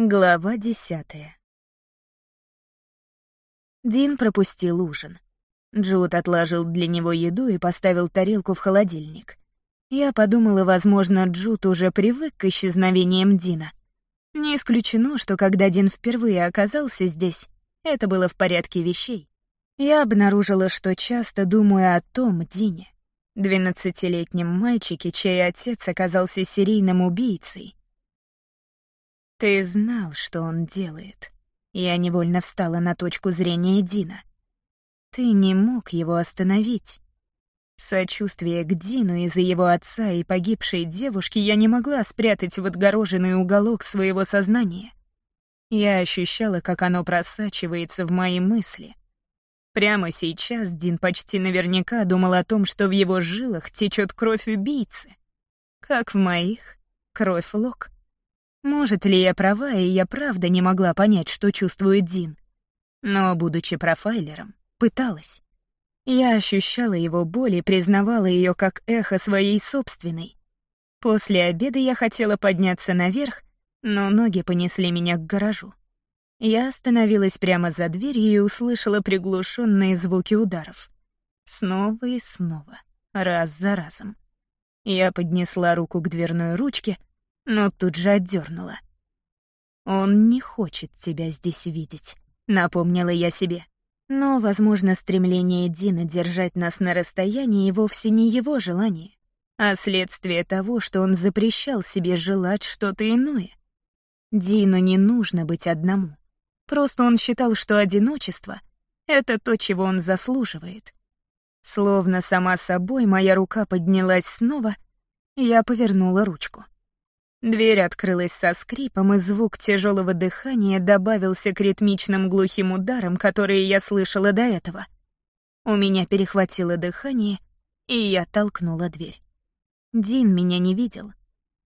Глава десятая. Дин пропустил ужин. Джуд отложил для него еду и поставил тарелку в холодильник. Я подумала, возможно, Джуд уже привык к исчезновениям Дина. Не исключено, что когда Дин впервые оказался здесь, это было в порядке вещей. Я обнаружила, что часто думаю о том Дине, двенадцатилетнем мальчике, чей отец оказался серийным убийцей, «Ты знал, что он делает». Я невольно встала на точку зрения Дина. «Ты не мог его остановить». Сочувствие к Дину из-за его отца и погибшей девушки я не могла спрятать в отгороженный уголок своего сознания. Я ощущала, как оно просачивается в мои мысли. Прямо сейчас Дин почти наверняка думал о том, что в его жилах течет кровь убийцы. Как в моих — кровь Лок. Может ли я права, и я правда не могла понять, что чувствует Дин. Но, будучи профайлером, пыталась. Я ощущала его боль и признавала ее как эхо своей собственной. После обеда я хотела подняться наверх, но ноги понесли меня к гаражу. Я остановилась прямо за дверью и услышала приглушенные звуки ударов. Снова и снова, раз за разом. Я поднесла руку к дверной ручке, но тут же отдернула. «Он не хочет тебя здесь видеть», — напомнила я себе. Но, возможно, стремление Дина держать нас на расстоянии вовсе не его желание, а следствие того, что он запрещал себе желать что-то иное. Дину не нужно быть одному. Просто он считал, что одиночество — это то, чего он заслуживает. Словно сама собой моя рука поднялась снова, я повернула ручку. Дверь открылась со скрипом, и звук тяжелого дыхания добавился к ритмичным глухим ударам, которые я слышала до этого. У меня перехватило дыхание, и я толкнула дверь. Дин меня не видел.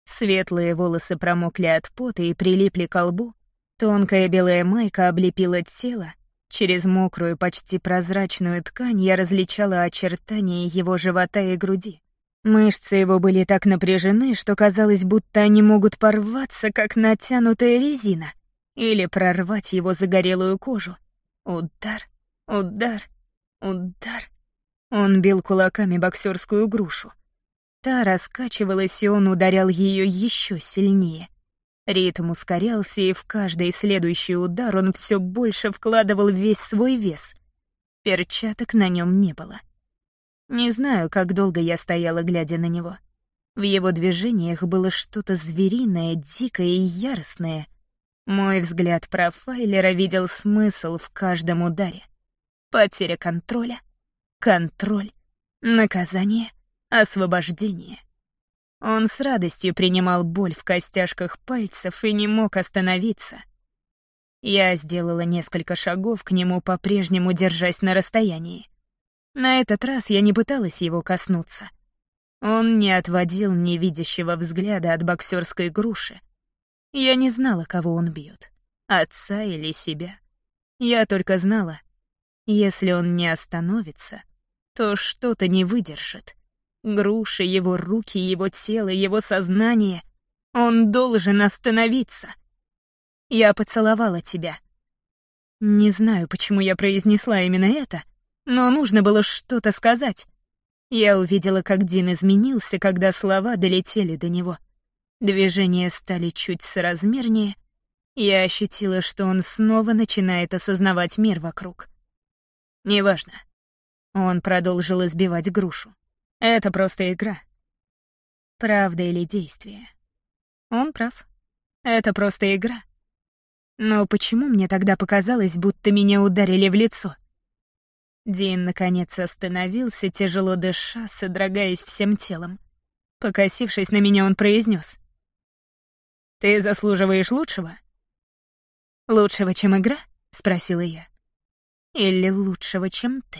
Светлые волосы промокли от пота и прилипли к лбу. Тонкая белая майка облепила тело. Через мокрую, почти прозрачную ткань я различала очертания его живота и груди. Мышцы его были так напряжены, что казалось, будто они могут порваться, как натянутая резина, или прорвать его загорелую кожу. Удар, удар, удар. Он бил кулаками боксерскую грушу. Та раскачивалась, и он ударял ее еще сильнее. Ритм ускорялся, и в каждый следующий удар он все больше вкладывал весь свой вес. Перчаток на нем не было. — не знаю, как долго я стояла, глядя на него. В его движениях было что-то звериное, дикое и яростное. Мой взгляд профайлера видел смысл в каждом ударе. Потеря контроля, контроль, наказание, освобождение. Он с радостью принимал боль в костяшках пальцев и не мог остановиться. Я сделала несколько шагов к нему, по-прежнему держась на расстоянии. На этот раз я не пыталась его коснуться. Он не отводил невидящего взгляда от боксерской груши. Я не знала, кого он бьет, отца или себя. Я только знала, если он не остановится, то что-то не выдержит. Груша, его руки, его тело, его сознание. Он должен остановиться. Я поцеловала тебя. Не знаю, почему я произнесла именно это, но нужно было что-то сказать. Я увидела, как Дин изменился, когда слова долетели до него. Движения стали чуть соразмернее. Я ощутила, что он снова начинает осознавать мир вокруг. «Неважно». Он продолжил избивать грушу. «Это просто игра». Правда или действие? Он прав. Это просто игра. Но почему мне тогда показалось, будто меня ударили в лицо? Дин, наконец, остановился, тяжело дыша, содрогаясь всем телом. Покосившись на меня, он произнес: «Ты заслуживаешь лучшего?» «Лучшего, чем игра?» — спросила я. «Или лучшего, чем ты?»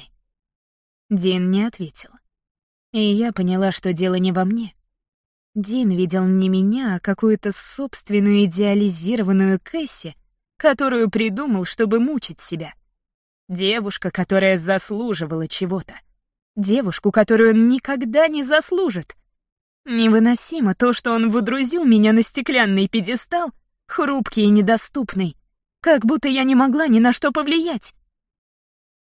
Дин не ответил. И я поняла, что дело не во мне. Дин видел не меня, а какую-то собственную идеализированную Кэсси, которую придумал, чтобы мучить себя — Девушка, которая заслуживала чего-то. Девушку, которую он никогда не заслужит. Невыносимо то, что он выдрузил меня на стеклянный пьедестал, хрупкий и недоступный, как будто я не могла ни на что повлиять.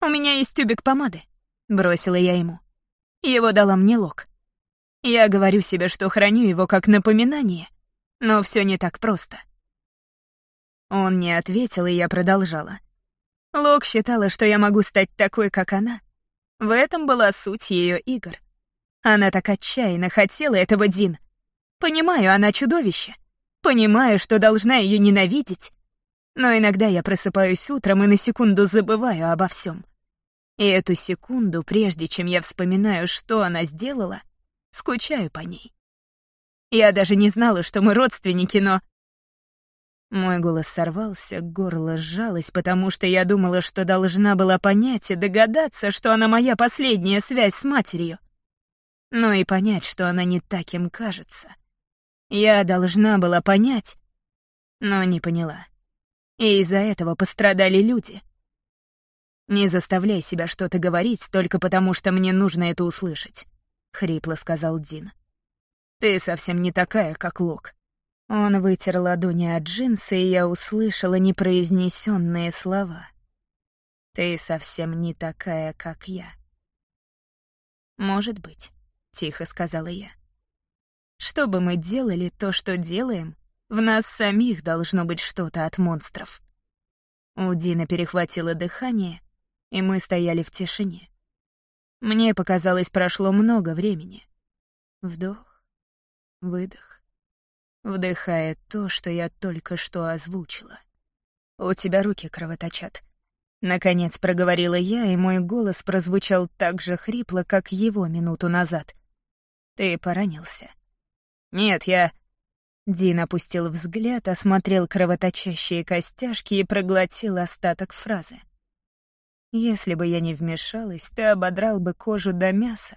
«У меня есть тюбик помады», — бросила я ему. Его дала мне Лок. Я говорю себе, что храню его как напоминание, но все не так просто. Он не ответил, и я продолжала. Лок считала, что я могу стать такой, как она. В этом была суть ее игр. Она так отчаянно хотела этого Дин. Понимаю, она чудовище. Понимаю, что должна ее ненавидеть. Но иногда я просыпаюсь утром и на секунду забываю обо всем. И эту секунду, прежде чем я вспоминаю, что она сделала, скучаю по ней. Я даже не знала, что мы родственники, но мой голос сорвался, горло сжалось, потому что я думала, что должна была понять и догадаться, что она моя последняя связь с матерью. Но и понять, что она не таким кажется. Я должна была понять, но не поняла. И из-за этого пострадали люди. «Не заставляй себя что-то говорить только потому, что мне нужно это услышать», — хрипло сказал Дин. «Ты совсем не такая, как Лок. Он вытер ладони от джинсы, и я услышала непроизнесенные слова. «Ты совсем не такая, как я». «Может быть», — тихо сказала я. «Что бы мы делали, то, что делаем, в нас самих должно быть что-то от монстров». У Дина перехватило дыхание, и мы стояли в тишине. Мне показалось, прошло много времени. Вдох, выдох вдыхая то, что я только что озвучила. «У тебя руки кровоточат». Наконец проговорила я, и мой голос прозвучал так же хрипло, как его минуту назад. «Ты поранился?» «Нет, я...» Дин опустил взгляд, осмотрел кровоточащие костяшки и проглотил остаток фразы. «Если бы я не вмешалась, ты ободрал бы кожу до мяса».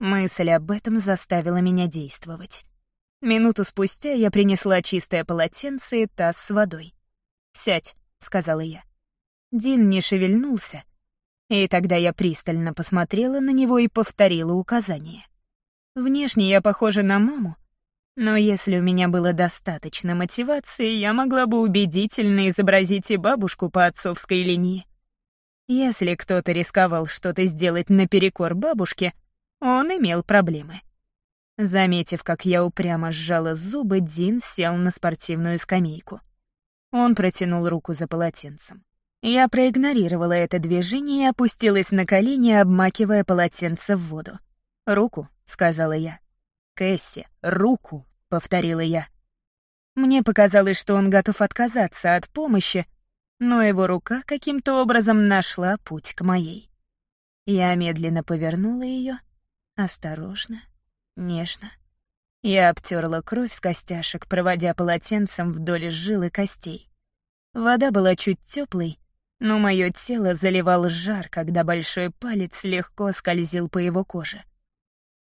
Мысль об этом заставила меня действовать. Минуту спустя я принесла чистое полотенце и таз с водой. «Сядь», — сказала я. Дин не шевельнулся, и тогда я пристально посмотрела на него и повторила указание. Внешне я похожа на маму, но если у меня было достаточно мотивации, я могла бы убедительно изобразить и бабушку по отцовской линии. Если кто-то рисковал что-то сделать наперекор бабушке, он имел проблемы. Заметив, как я упрямо сжала зубы, Дин сел на спортивную скамейку. Он протянул руку за полотенцем. Я проигнорировала это движение и опустилась на колени, обмакивая полотенце в воду. «Руку», — сказала я. «Кэсси, руку», — повторила я. Мне показалось, что он готов отказаться от помощи, но его рука каким-то образом нашла путь к моей. Я медленно повернула ее, осторожно, нежно. Я обтерла кровь с костяшек, проводя полотенцем вдоль жил и костей. Вода была чуть теплой, но мое тело заливал жар, когда большой палец легко скользил по его коже.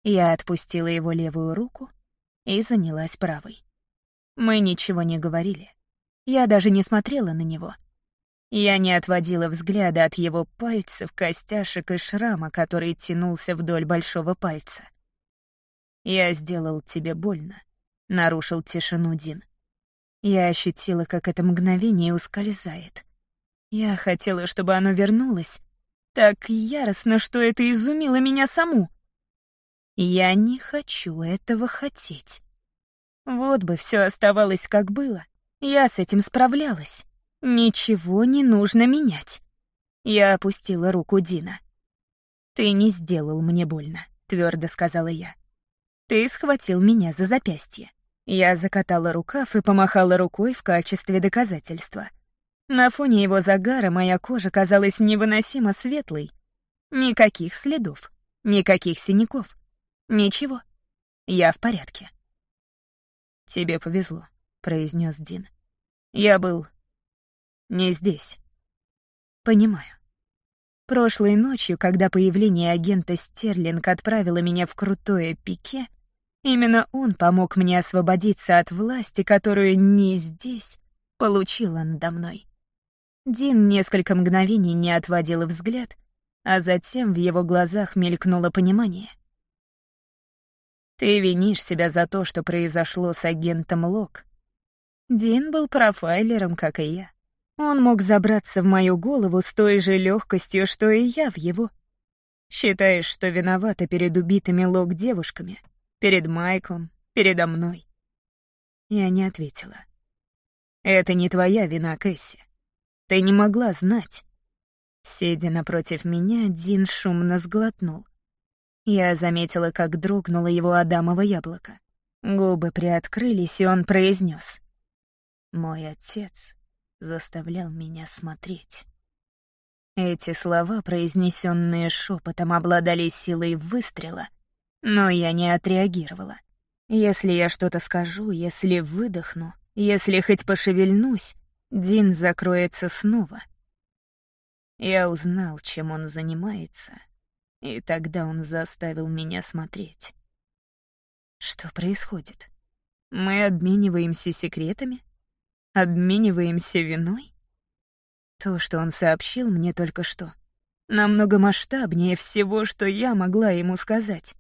Я отпустила его левую руку и занялась правой. Мы ничего не говорили. Я даже не смотрела на него. Я не отводила взгляда от его пальцев, костяшек и шрама, который тянулся вдоль большого пальца. «Я сделал тебе больно», — нарушил тишину Дин. Я ощутила, как это мгновение ускользает. Я хотела, чтобы оно вернулось. Так яростно, что это изумило меня саму. Я не хочу этого хотеть. Вот бы все оставалось как было. Я с этим справлялась. Ничего не нужно менять. Я опустила руку Дина. «Ты не сделал мне больно», — твердо сказала я. Ты схватил меня за запястье. Я закатала рукав и помахала рукой в качестве доказательства. На фоне его загара моя кожа казалась невыносимо светлой. Никаких следов, никаких синяков. Ничего. Я в порядке. «Тебе повезло», — произнес Дин. «Я был не здесь». «Понимаю. Прошлой ночью, когда появление агента Стерлинг отправило меня в крутое пике, Именно он помог мне освободиться от власти, которую не здесь получила надо мной. Дин несколько мгновений не отводил взгляд, а затем в его глазах мелькнуло понимание. «Ты винишь себя за то, что произошло с агентом Лок. Дин был профайлером, как и я. Он мог забраться в мою голову с той же легкостью, что и я в его. Считаешь, что виновата перед убитыми Лок девушками? Перед Майклом? Передо мной? Я не ответила. Это не твоя вина, Кэсси. Ты не могла знать. Сидя напротив меня, Дин шумно сглотнул. Я заметила, как дрогнуло его адамово яблоко. Губы приоткрылись, и он произнес: «Мой отец заставлял меня смотреть». Эти слова, произнесенные шепотом, обладали силой выстрела, но я не отреагировала. Если я что-то скажу, если выдохну, если хоть пошевельнусь, Дин закроется снова. Я узнал, чем он занимается, и тогда он заставил меня смотреть. Что происходит? Мы обмениваемся секретами? Обмениваемся виной? То, что он сообщил мне только что, намного масштабнее всего, что я могла ему сказать.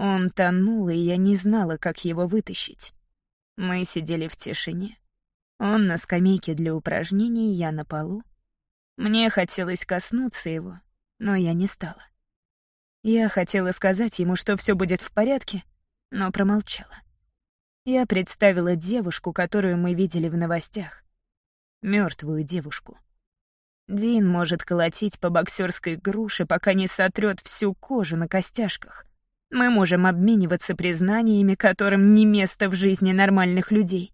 Он тонул, и я не знала, как его вытащить. Мы сидели в тишине. Он на скамейке для упражнений, я на полу. Мне хотелось коснуться его, но я не стала. Я хотела сказать ему, что все будет в порядке, но промолчала. Я представила девушку, которую мы видели в новостях. мертвую девушку. Дин может колотить по боксерской груше, пока не сотрет всю кожу на костяшках. Мы можем обмениваться признаниями, которым не место в жизни нормальных людей.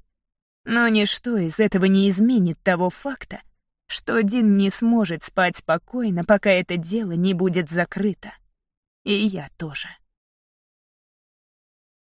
Но ничто из этого не изменит того факта, что Дин не сможет спать спокойно, пока это дело не будет закрыто. И я тоже.